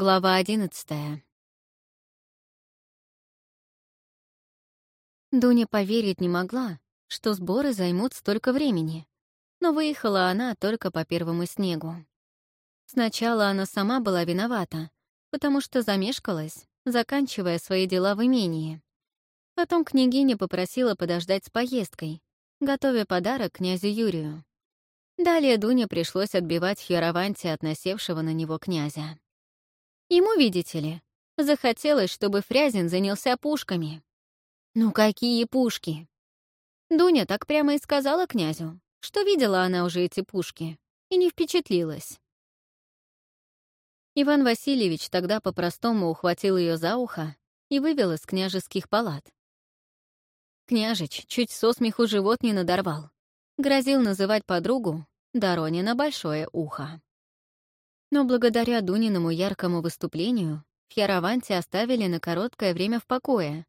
Глава одиннадцатая. Дуня поверить не могла, что сборы займут столько времени, но выехала она только по первому снегу. Сначала она сама была виновата, потому что замешкалась, заканчивая свои дела в имении. Потом княгиня попросила подождать с поездкой, готовя подарок князю Юрию. Далее Дуне пришлось отбивать Хиараванти от насевшего на него князя. Ему, видите ли, захотелось, чтобы Фрязин занялся пушками. Ну какие пушки? Дуня так прямо и сказала князю, что видела она уже эти пушки, и не впечатлилась. Иван Васильевич тогда по-простому ухватил ее за ухо и вывел из княжеских палат. Княжич чуть со смеху живот не надорвал. Грозил называть подругу Доронина большое ухо. Но благодаря Дуниному яркому выступлению Фьяраванти оставили на короткое время в покое,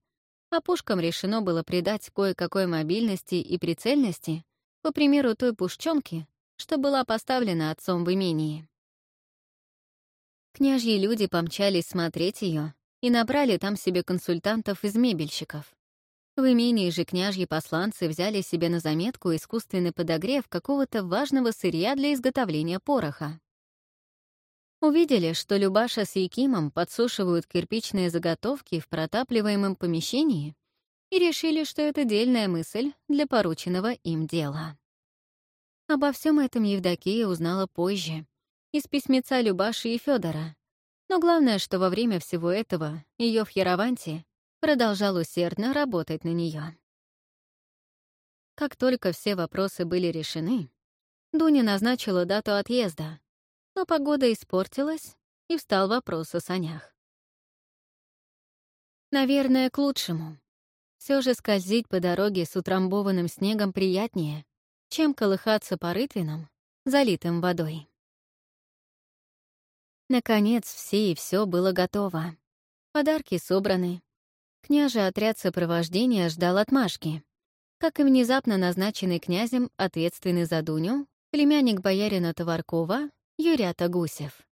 а пушкам решено было придать кое-какой мобильности и прицельности, по примеру той пушчонки, что была поставлена отцом в имении. Княжьи люди помчались смотреть ее и набрали там себе консультантов из мебельщиков. В имении же княжьи посланцы взяли себе на заметку искусственный подогрев какого-то важного сырья для изготовления пороха. Увидели, что Любаша с Якимом подсушивают кирпичные заготовки в протапливаемом помещении и решили, что это дельная мысль для порученного им дела. Обо всем этом Евдокия узнала позже, из письмеца Любаши и Федора. Но главное, что во время всего этого ее в Ярованте продолжал усердно работать на нее. Как только все вопросы были решены, Дуня назначила дату отъезда, но погода испортилась, и встал вопрос о санях. Наверное, к лучшему. Все же скользить по дороге с утрамбованным снегом приятнее, чем колыхаться по рытвинам, залитым водой. Наконец, все и все было готово. Подарки собраны. Княже отряд сопровождения ждал отмашки. Как и внезапно назначенный князем, ответственный за Дуню, племянник боярина Товаркова Юрята Гусев.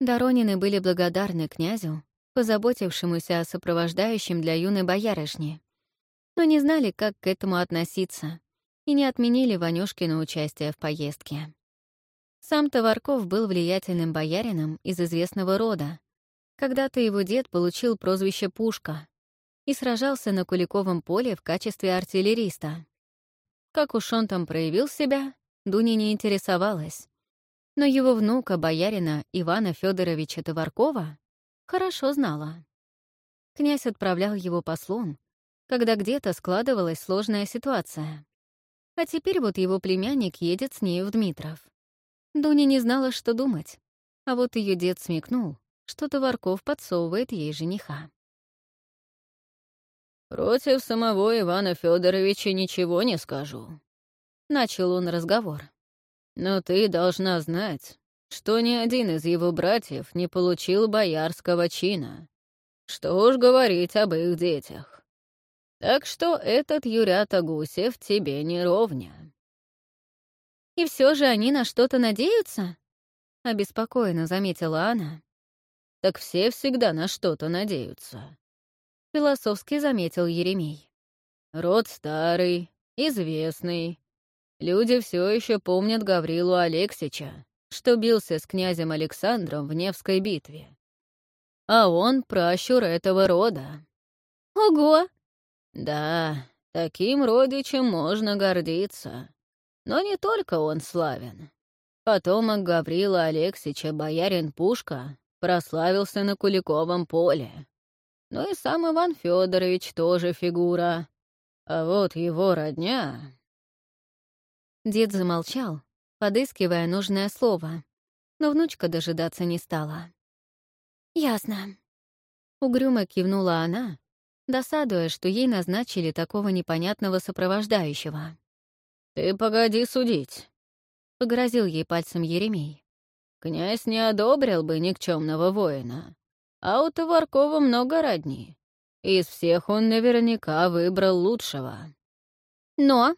Доронины были благодарны князю, позаботившемуся о сопровождающем для юной боярышни, но не знали, как к этому относиться, и не отменили Ванюшкину участие в поездке. Сам Товарков был влиятельным боярином из известного рода. Когда-то его дед получил прозвище «Пушка» и сражался на Куликовом поле в качестве артиллериста. Как уж он там проявил себя, Дуня не интересовалась, но его внука, боярина Ивана Федоровича Товаркова, хорошо знала. Князь отправлял его послом, когда где-то складывалась сложная ситуация. А теперь вот его племянник едет с нею в Дмитров. Дуня не знала, что думать, а вот ее дед смекнул, что Товарков подсовывает ей жениха. «Против самого Ивана Федоровича ничего не скажу», — начал он разговор. Но ты должна знать, что ни один из его братьев не получил боярского чина. Что уж говорить об их детях. Так что этот Юрята Гусев тебе не ровня. «И все же они на что-то надеются?» — обеспокоенно заметила она. «Так все всегда на что-то надеются», — философски заметил Еремей. «Род старый, известный, Люди все еще помнят Гаврилу Алексича, что бился с князем Александром в Невской битве. А он пращур этого рода. Ого! Да, таким родичем можно гордиться. Но не только он славен. Потомок Гаврила Алексича, боярин Пушка, прославился на Куликовом поле. Ну и сам Иван Федорович тоже фигура. А вот его родня Дед замолчал, подыскивая нужное слово, но внучка дожидаться не стала. «Ясно». Угрюмо кивнула она, досадуя, что ей назначили такого непонятного сопровождающего. «Ты погоди судить», — погрозил ей пальцем Еремей. «Князь не одобрил бы никчемного воина, а у Товаркова много родни. Из всех он наверняка выбрал лучшего». «Но»,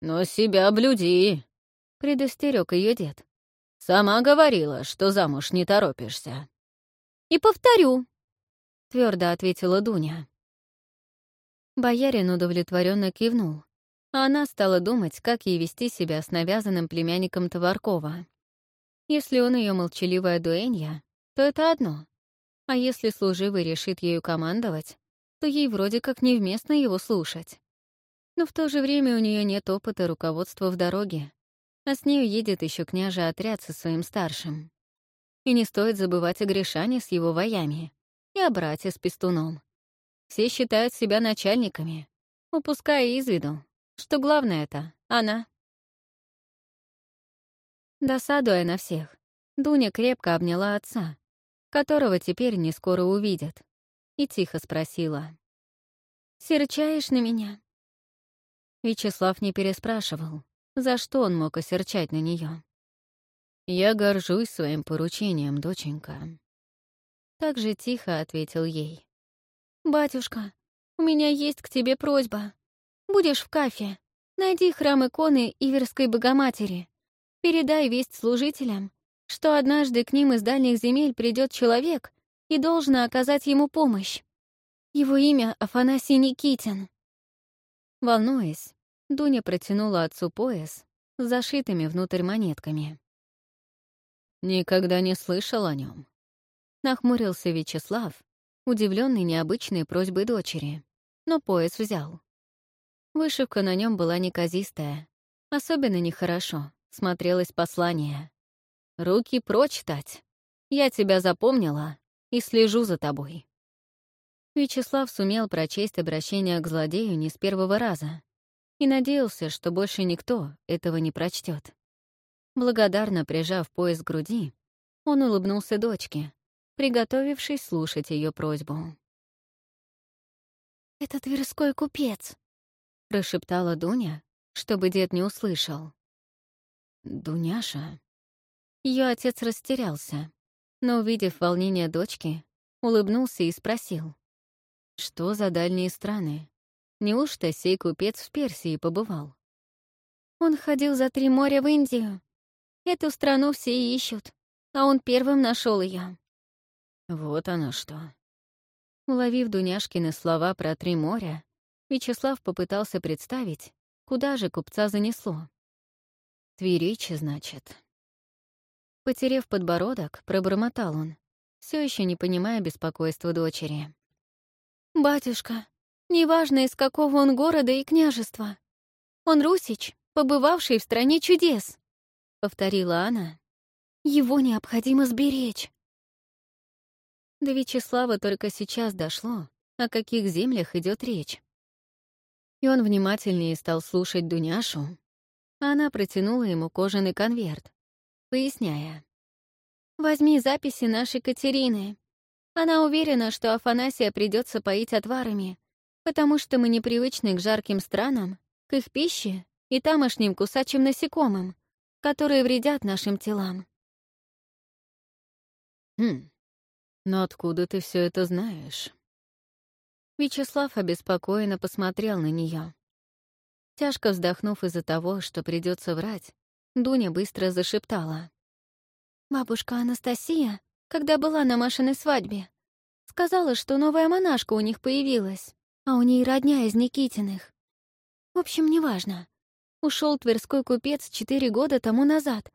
«Но себя блюди», — предостерег ее дед. Сама говорила, что замуж не торопишься. И повторю, — твердо ответила Дуня. Боярин удовлетворенно кивнул, а она стала думать, как ей вести себя с навязанным племянником Товаркова. Если он ее молчаливая дуэнья, то это одно. А если служивый решит ею командовать, то ей вроде как невместно его слушать. Но в то же время у нее нет опыта руководства в дороге, а с нею едет еще княже отряд со своим старшим. И не стоит забывать о Гришане с его воями и о брате с пестуном. Все считают себя начальниками, упуская из виду, что главное это она. Досадуя на всех, Дуня крепко обняла отца, которого теперь не скоро увидят, и тихо спросила. «Серчаешь на меня?» Вячеслав не переспрашивал, за что он мог осерчать на нее. «Я горжусь своим поручением, доченька». Так же тихо ответил ей. «Батюшка, у меня есть к тебе просьба. Будешь в кафе, найди храм иконы Иверской Богоматери. Передай весть служителям, что однажды к ним из дальних земель придет человек и должен оказать ему помощь. Его имя Афанасий Никитин». Волнуясь, Дуня протянула отцу пояс с зашитыми внутрь монетками. «Никогда не слышал о нем. Нахмурился Вячеслав, удивленный необычной просьбой дочери, но пояс взял. Вышивка на нем была неказистая, особенно нехорошо, смотрелось послание. «Руки прочь, Тать! Я тебя запомнила и слежу за тобой». Вячеслав сумел прочесть обращение к злодею не с первого раза и надеялся, что больше никто этого не прочтет. Благодарно прижав пояс к груди, он улыбнулся дочке, приготовившись слушать ее просьбу. «Это Тверской купец», — прошептала Дуня, чтобы дед не услышал. «Дуняша?» Ее отец растерялся, но, увидев волнение дочки, улыбнулся и спросил. «Что за дальние страны? Неужто сей купец в Персии побывал?» Он ходил за три моря в Индию. Эту страну все ищут, а он первым нашел ее. Вот оно что. Уловив Дуняшкины слова про три моря, Вячеслав попытался представить, куда же купца занесло. Тверичи, значит. Потерев подбородок, пробормотал он, все еще не понимая беспокойства дочери. «Батюшка, неважно, из какого он города и княжества. Он русич, побывавший в стране чудес», — повторила она. «Его необходимо сберечь». До Вячеслава только сейчас дошло, о каких землях идет речь. И он внимательнее стал слушать Дуняшу, она протянула ему кожаный конверт, поясняя. «Возьми записи нашей Катерины. Она уверена, что Афанасия придется поить отварами, потому что мы непривычны к жарким странам, к их пище и тамошним кусачим насекомым, которые вредят нашим телам». «Хм, но откуда ты все это знаешь?» Вячеслав обеспокоенно посмотрел на нее. Тяжко вздохнув из-за того, что придется врать, Дуня быстро зашептала. «Бабушка Анастасия, когда была на Машиной свадьбе, сказала, что новая монашка у них появилась, а у ней родня из Никитиных. В общем, неважно. Ушел Тверской купец четыре года тому назад,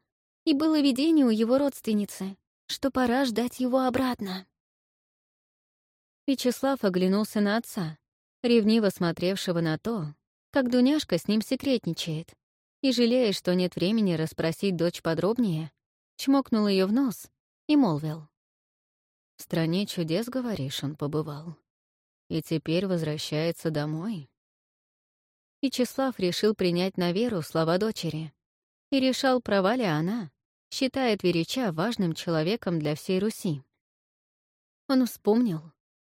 и было видение у его родственницы, что пора ждать его обратно. Вячеслав оглянулся на отца, ревниво смотревшего на то, как Дуняшка с ним секретничает, и, жалея, что нет времени расспросить дочь подробнее, чмокнул ее в нос и молвил. «В стране чудес, говоришь, он побывал. И теперь возвращается домой?» Вячеслав решил принять на веру слова дочери и решал, права ли она, считает Верича важным человеком для всей Руси. Он вспомнил,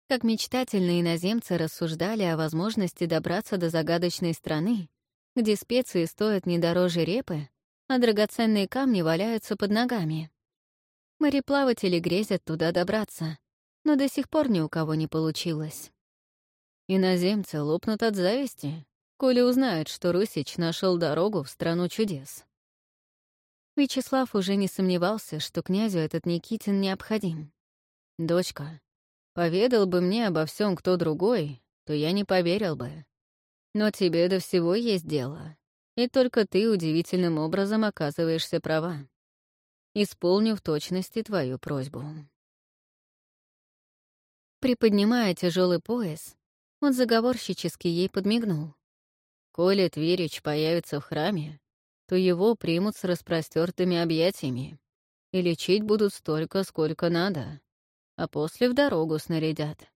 как мечтательные иноземцы рассуждали о возможности добраться до загадочной страны, где специи стоят не дороже репы, а драгоценные камни валяются под ногами. Мореплаватели грезят туда добраться, но до сих пор ни у кого не получилось. Иноземцы лопнут от зависти, коли узнают, что Русич нашел дорогу в страну чудес. Вячеслав уже не сомневался, что князю этот Никитин необходим. «Дочка, поведал бы мне обо всем кто другой, то я не поверил бы. Но тебе до всего есть дело, и только ты удивительным образом оказываешься права. Исполню в точности твою просьбу». Приподнимая тяжелый пояс, он заговорщически ей подмигнул. «Коли Тверич появится в храме, то его примут с распростертыми объятиями и лечить будут столько, сколько надо, а после в дорогу снарядят».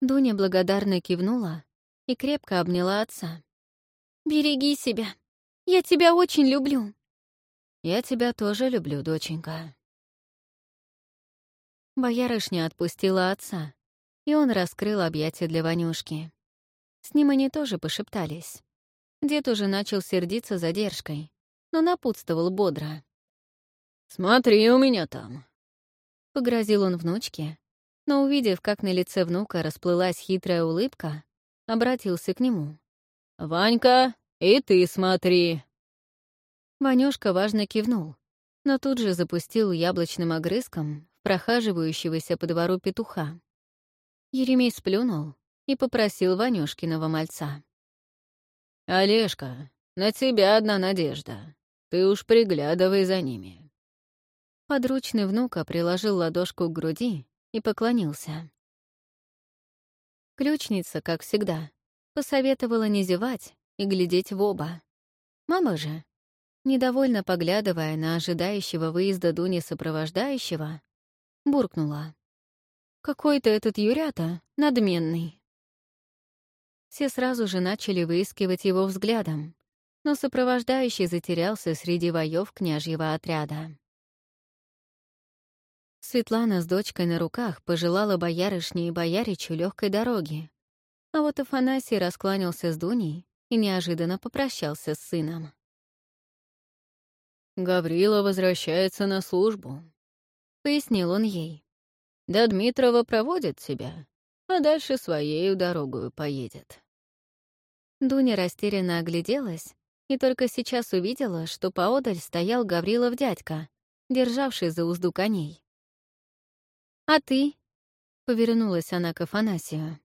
Дуня благодарно кивнула и крепко обняла отца. «Береги себя. Я тебя очень люблю». «Я тебя тоже люблю, доченька». Боярышня отпустила отца, и он раскрыл объятия для Ванюшки. С ним они тоже пошептались. Дед уже начал сердиться задержкой, но напутствовал бодро. «Смотри у меня там!» Погрозил он внучке, но, увидев, как на лице внука расплылась хитрая улыбка, обратился к нему. «Ванька, и ты смотри!» Ванюшка важно кивнул, но тут же запустил яблочным огрызком прохаживающегося по двору петуха. Еремей сплюнул и попросил Ванюшкиного мальца. «Олежка, на тебя одна надежда. Ты уж приглядывай за ними». Подручный внука приложил ладошку к груди и поклонился. Ключница, как всегда, посоветовала не зевать и глядеть в оба. Мама же, недовольно поглядывая на ожидающего выезда Дуни сопровождающего, буркнула. «Какой-то этот Юрята надменный». Все сразу же начали выискивать его взглядом, но сопровождающий затерялся среди воев княжьего отряда. Светлана с дочкой на руках пожелала боярышне и бояричу легкой дороги, а вот Афанасий раскланялся с Дуней и неожиданно попрощался с сыном. «Гаврила возвращается на службу», пояснил он ей. «Да Дмитрова проводит тебя, а дальше своею дорогою поедет». Дуня растерянно огляделась и только сейчас увидела, что поодаль стоял Гаврилов дядька, державший за узду коней. «А ты?» — повернулась она к Афанасию.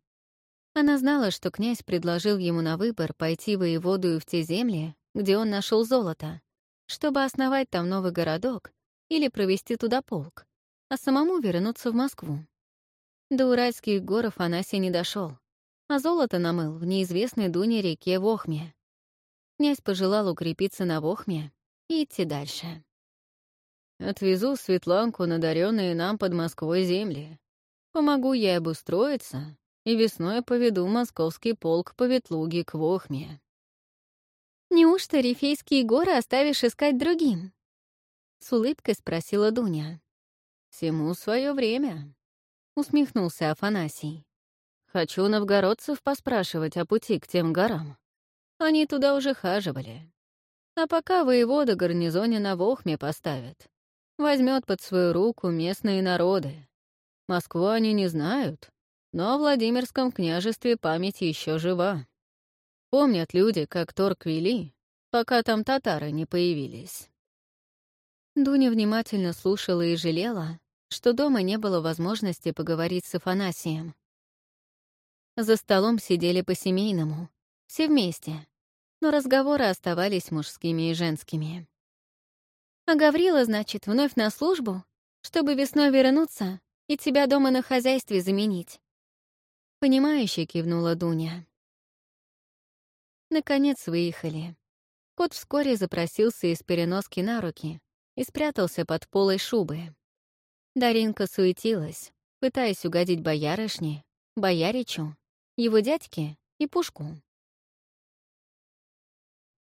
Она знала, что князь предложил ему на выбор пойти воеводую в те земли, где он нашел золото, чтобы основать там новый городок или провести туда полк а самому вернуться в Москву. До Уральских гор Афанасий не дошел, а золото намыл в неизвестной Дуне реке Вохме. Князь пожелал укрепиться на Вохме и идти дальше. «Отвезу Светланку на даренные нам под Москвой земли. Помогу ей обустроиться, и весной поведу московский полк по Ветлуге к Вохме». «Неужто Рифейские горы оставишь искать другим?» — с улыбкой спросила Дуня. «Всему свое время», — усмехнулся Афанасий. «Хочу новгородцев поспрашивать о пути к тем горам. Они туда уже хаживали. А пока воевода гарнизоне на Вохме поставят, возьмет под свою руку местные народы. Москву они не знают, но в Владимирском княжестве память еще жива. Помнят люди, как торг вели, пока там татары не появились. Дуня внимательно слушала и жалела, что дома не было возможности поговорить с Афанасием. За столом сидели по-семейному, все вместе, но разговоры оставались мужскими и женскими. «А Гаврила, значит, вновь на службу, чтобы весной вернуться и тебя дома на хозяйстве заменить?» Понимающе кивнула Дуня. Наконец выехали. Кот вскоре запросился из переноски на руки и спрятался под полой шубы. Даринка суетилась, пытаясь угодить боярышне, бояричу, его дядьке и пушку.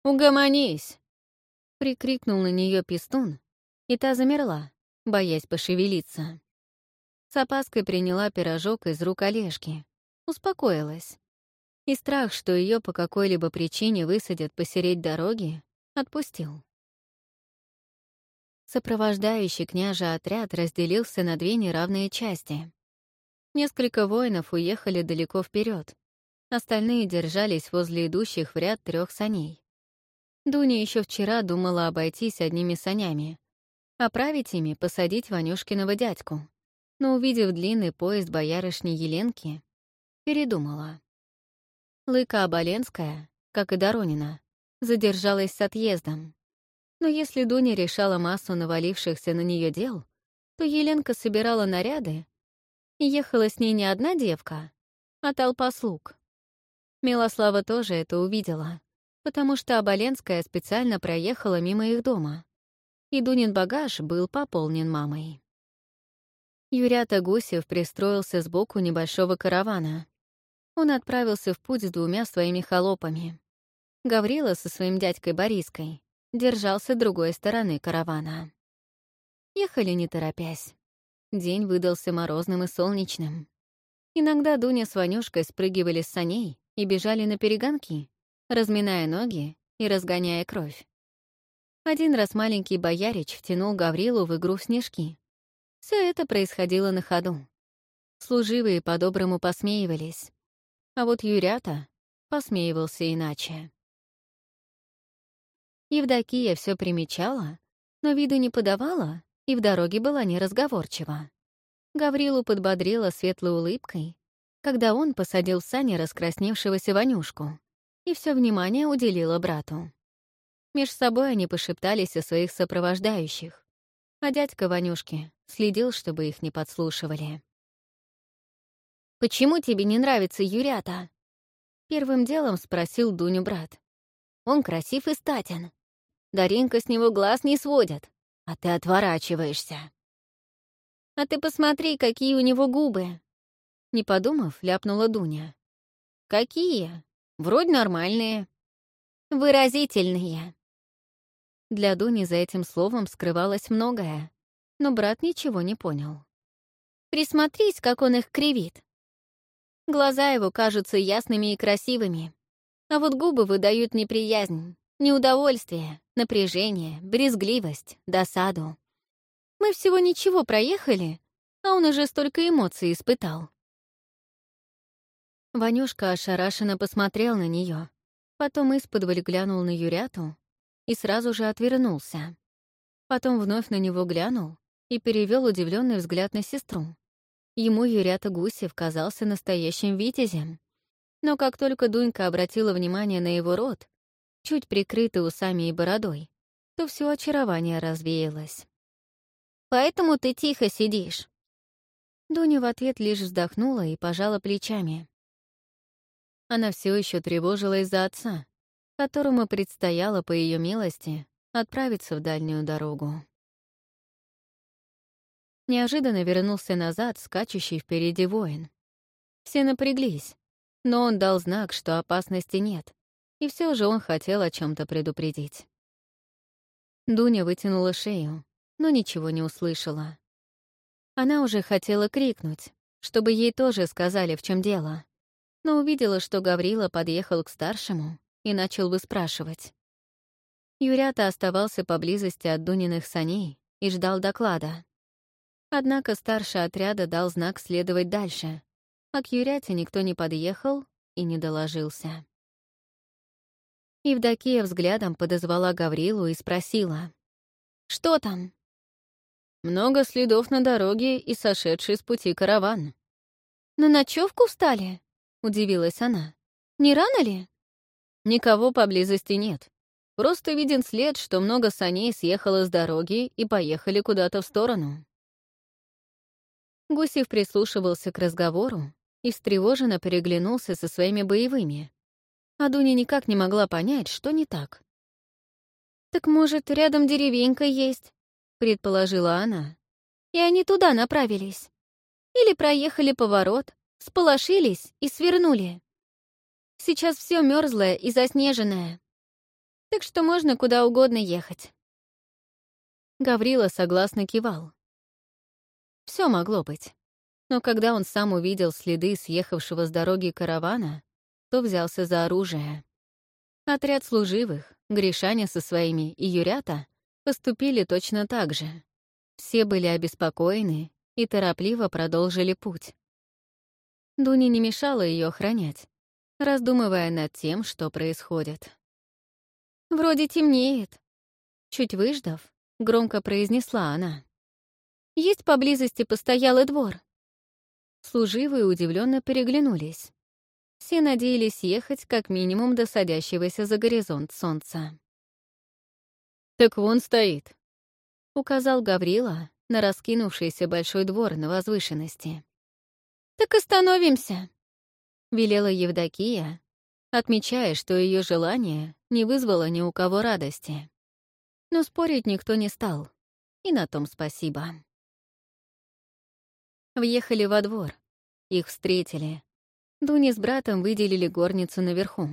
«Угомонись!» — прикрикнул на нее пистун, и та замерла, боясь пошевелиться. С опаской приняла пирожок из рук Олежки, успокоилась. И страх, что ее по какой-либо причине высадят посереть дороги, отпустил. Сопровождающий княжа отряд разделился на две неравные части. Несколько воинов уехали далеко вперед, остальные держались возле идущих в ряд трех саней. Дуня еще вчера думала обойтись одними санями, оправить ими посадить Ванюшкиного дядьку, но, увидев длинный поезд боярышни Еленки, передумала. Лыка Оболенская, как и Доронина, задержалась с отъездом. Но если Дуня решала массу навалившихся на нее дел, то Еленка собирала наряды, и ехала с ней не одна девка, а толпа слуг. Милослава тоже это увидела, потому что Оболенская специально проехала мимо их дома, и Дунин багаж был пополнен мамой. Юрята Гусев пристроился сбоку небольшого каравана. Он отправился в путь с двумя своими холопами. Гаврила со своим дядькой Бориской держался другой стороны каравана. Ехали не торопясь. День выдался морозным и солнечным. Иногда Дуня с Ванюшкой спрыгивали с саней и бежали на перегонки, разминая ноги и разгоняя кровь. Один раз маленький боярич втянул Гаврилу в игру в снежки. Все это происходило на ходу. Служивые по-доброму посмеивались. А вот Юрята посмеивался иначе. Евдокия все примечала, но виду не подавала и в дороге была неразговорчива. Гаврилу подбодрила светлой улыбкой, когда он посадил в сани раскрасневшегося Ванюшку и все внимание уделила брату. Меж собой они пошептались о своих сопровождающих, а дядька Ванюшки следил, чтобы их не подслушивали. «Почему тебе не нравится Юрята?» Первым делом спросил Дуню брат. «Он красив и статен. Даринка с него глаз не сводит, а ты отворачиваешься». «А ты посмотри, какие у него губы!» Не подумав, ляпнула Дуня. «Какие? Вроде нормальные». «Выразительные». Для Дуни за этим словом скрывалось многое, но брат ничего не понял. «Присмотрись, как он их кривит. Глаза его кажутся ясными и красивыми, а вот губы выдают неприязнь, неудовольствие, напряжение, брезгливость, досаду. Мы всего ничего проехали, а он уже столько эмоций испытал». Ванюшка ошарашенно посмотрел на нее, потом исподволь глянул на Юряту и сразу же отвернулся. Потом вновь на него глянул и перевел удивленный взгляд на сестру. Ему Юрята Гусев казался настоящим витязем. Но как только Дунька обратила внимание на его рот, чуть прикрытый усами и бородой, то все очарование развеялось. «Поэтому ты тихо сидишь». Дуня в ответ лишь вздохнула и пожала плечами. Она все еще тревожилась за отца, которому предстояло, по ее милости, отправиться в дальнюю дорогу. Неожиданно вернулся назад скачущий впереди воин. Все напряглись, но он дал знак, что опасности нет, и все же он хотел о чем то предупредить. Дуня вытянула шею, но ничего не услышала. Она уже хотела крикнуть, чтобы ей тоже сказали, в чем дело, но увидела, что Гаврила подъехал к старшему и начал выспрашивать. Юрята оставался поблизости от Дуниных саней и ждал доклада. Однако старший отряда дал знак следовать дальше, а к Юряте никто не подъехал и не доложился. Евдокия взглядом подозвала Гаврилу и спросила. «Что там?» «Много следов на дороге и сошедший с пути караван». «На ночевку встали?» — удивилась она. «Не рано ли?» Никого поблизости нет. Просто виден след, что много саней съехало с дороги и поехали куда-то в сторону. Гусев прислушивался к разговору и встревоженно переглянулся со своими боевыми. А Дуня никак не могла понять, что не так. «Так, может, рядом деревенька есть?» — предположила она. «И они туда направились. Или проехали поворот, сполошились и свернули. Сейчас все мерзлое и заснеженное. Так что можно куда угодно ехать. Гаврила согласно кивал. Все могло быть. Но когда он сам увидел следы съехавшего с дороги каравана, то взялся за оружие. Отряд служивых, Гришаня со своими и Юрята поступили точно так же. Все были обеспокоены и торопливо продолжили путь. Дуня не мешала ее охранять, раздумывая над тем, что происходит. Вроде темнеет. Чуть выждав, громко произнесла она. Есть поблизости постоялый двор. Служивые удивленно переглянулись. Все надеялись ехать как минимум до садящегося за горизонт солнца. «Так вон стоит», — указал Гаврила на раскинувшийся большой двор на возвышенности. «Так остановимся», — велела Евдокия, отмечая, что ее желание не вызвало ни у кого радости. Но спорить никто не стал, и на том спасибо. Въехали во двор. Их встретили. Дуни с братом выделили горницу наверху.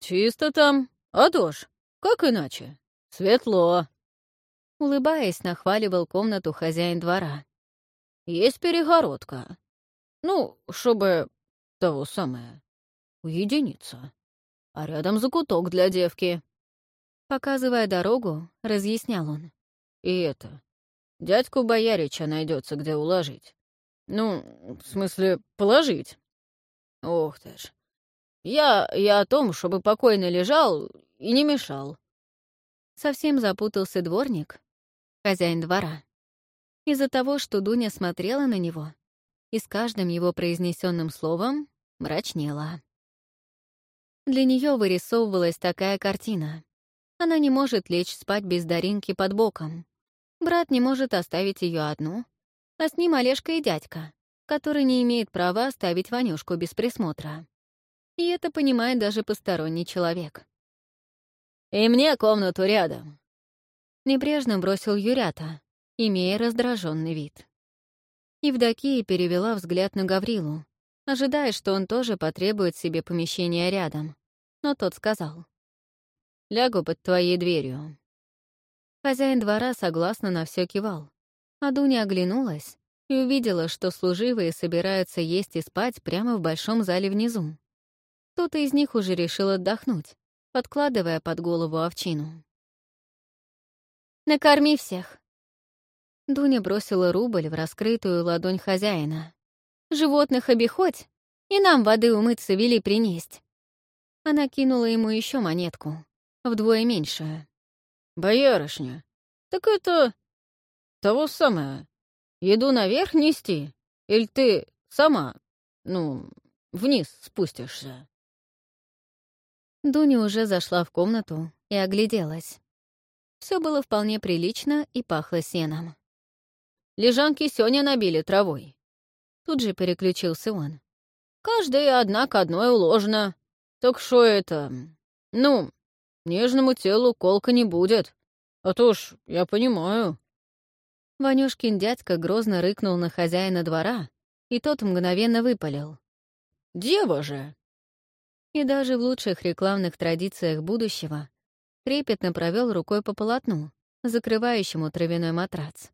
«Чисто там, а то ж, как иначе? Светло!» Улыбаясь, нахваливал комнату хозяин двора. «Есть перегородка. Ну, чтобы того самое, уединиться. А рядом закуток для девки». Показывая дорогу, разъяснял он. «И это, дядьку Боярича найдется, где уложить. Ну, в смысле, положить. Ох ты ж. Я, я о том, чтобы покойно лежал и не мешал. Совсем запутался дворник, хозяин двора. Из-за того, что Дуня смотрела на него и с каждым его произнесенным словом мрачнела. Для нее вырисовывалась такая картина. Она не может лечь спать без Даринки под боком. Брат не может оставить ее одну, а с ним Олежка и дядька, который не имеет права оставить Ванюшку без присмотра. И это понимает даже посторонний человек. «И мне комнату рядом», — небрежно бросил Юрята, имея раздраженный вид. Евдокия перевела взгляд на Гаврилу, ожидая, что он тоже потребует себе помещения рядом. Но тот сказал. «Лягу под твоей дверью». Хозяин двора согласно на все кивал, а Дуня оглянулась и увидела, что служивые собираются есть и спать прямо в большом зале внизу. Кто-то из них уже решил отдохнуть, подкладывая под голову овчину. «Накорми всех!» Дуня бросила рубль в раскрытую ладонь хозяина. «Животных обиходь, и нам воды умыться вели принесть». Она кинула ему еще монетку, вдвое меньшую. «Боярышня, так это того самое. Еду наверх нести? Или ты сама, ну, вниз спустишься?» Дуня уже зашла в комнату и огляделась. Все было вполне прилично и пахло сеном. «Лежанки Сёня набили травой». Тут же переключился он. «Каждая одна к одной уложена. Так что это... Ну, нежному телу колка не будет. А то ж, я понимаю, Ванюшкин дядька грозно рыкнул на хозяина двора, и тот мгновенно выпалил. «Дева же!» И даже в лучших рекламных традициях будущего трепетно провел рукой по полотну, закрывающему травяной матрац.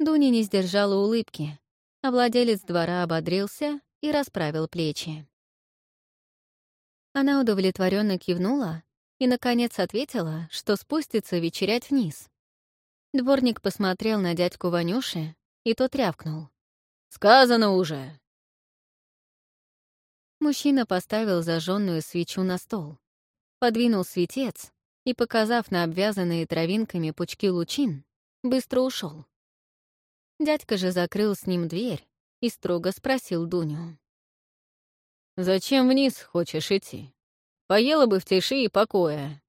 Дуня не сдержала улыбки, а владелец двора ободрился и расправил плечи. Она удовлетворенно кивнула и, наконец, ответила, что спустится вечерять вниз. Дворник посмотрел на дядьку Ванюши, и тот рявкнул. «Сказано уже!» Мужчина поставил зажженную свечу на стол, подвинул светец и, показав на обвязанные травинками пучки лучин, быстро ушел. Дядька же закрыл с ним дверь и строго спросил Дуню. «Зачем вниз хочешь идти? Поела бы в тиши и покое».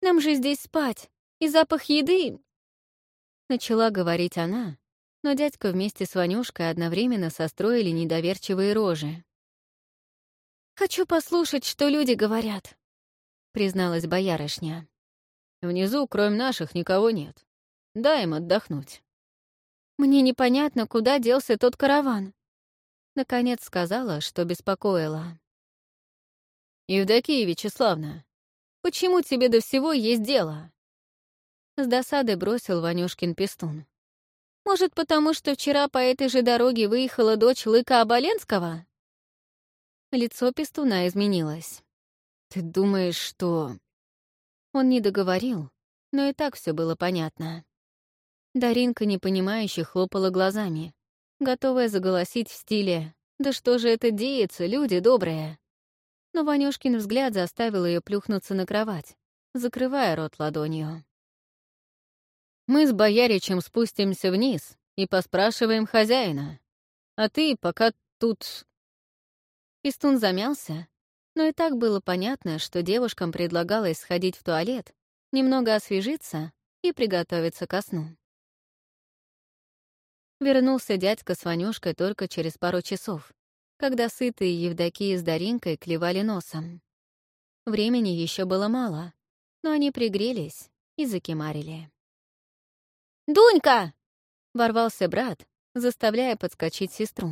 «Нам же здесь спать, и запах еды Начала говорить она, но дядька вместе с Ванюшкой одновременно состроили недоверчивые рожи. «Хочу послушать, что люди говорят», — призналась боярышня. «Внизу, кроме наших, никого нет. Дай им отдохнуть». «Мне непонятно, куда делся тот караван», — наконец сказала, что беспокоила. «Евдокия Вячеславна, почему тебе до всего есть дело?» С досадой бросил Ванюшкин пестун. «Может, потому что вчера по этой же дороге выехала дочь Лыка Оболенского?» Лицо пестуна изменилось. «Ты думаешь, что...» Он не договорил, но и так все было понятно. Даринка, непонимающе, хлопала глазами, готовая заголосить в стиле «Да что же это деется, люди добрые?» Но Ванюшкин взгляд заставил ее плюхнуться на кровать, закрывая рот ладонью. «Мы с бояричем спустимся вниз и поспрашиваем хозяина. А ты пока тут...» Пистун замялся, но и так было понятно, что девушкам предлагалось сходить в туалет, немного освежиться и приготовиться ко сну. Вернулся дядька с Ванюшкой только через пару часов, когда сытые Евдокии с Даринкой клевали носом. Времени еще было мало, но они пригрелись и закимарили. «Дунька!» — ворвался брат, заставляя подскочить сестру.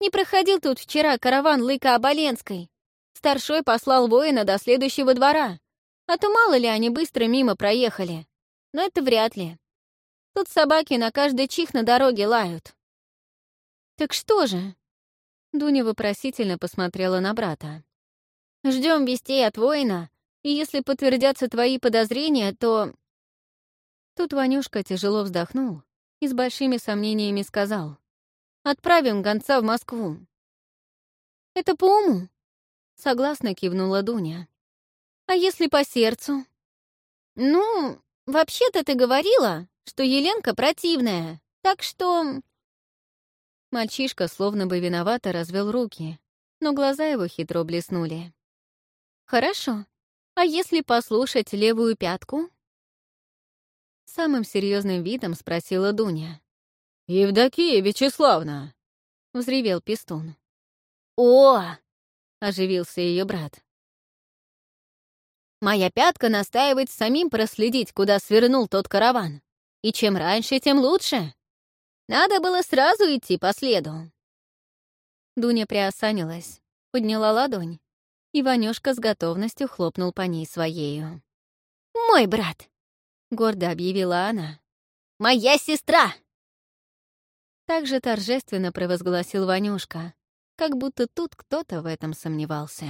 «Не проходил тут вчера караван Лыка Оболенской. Старшой послал воина до следующего двора, а то мало ли они быстро мимо проехали. Но это вряд ли. Тут собаки на каждый чих на дороге лают». «Так что же?» Дуня вопросительно посмотрела на брата. Ждем вестей от воина, и если подтвердятся твои подозрения, то...» Тут Ванюшка тяжело вздохнул и с большими сомнениями сказал. «Отправим гонца в Москву». «Это по уму?» — согласно кивнула Дуня. «А если по сердцу?» «Ну, вообще-то ты говорила, что Еленка противная, так что...» Мальчишка словно бы виновато развел руки, но глаза его хитро блеснули. «Хорошо. А если послушать левую пятку?» Самым серьезным видом спросила Дуня. «Евдокия Вячеславна!» — взревел Пистун. «О!» — оживился ее брат. «Моя пятка настаивает самим проследить, куда свернул тот караван. И чем раньше, тем лучше. Надо было сразу идти по следу». Дуня приосанилась, подняла ладонь, и Ванюшка с готовностью хлопнул по ней своею. «Мой брат!» — гордо объявила она. «Моя сестра!» Так же торжественно провозгласил Ванюшка, как будто тут кто-то в этом сомневался.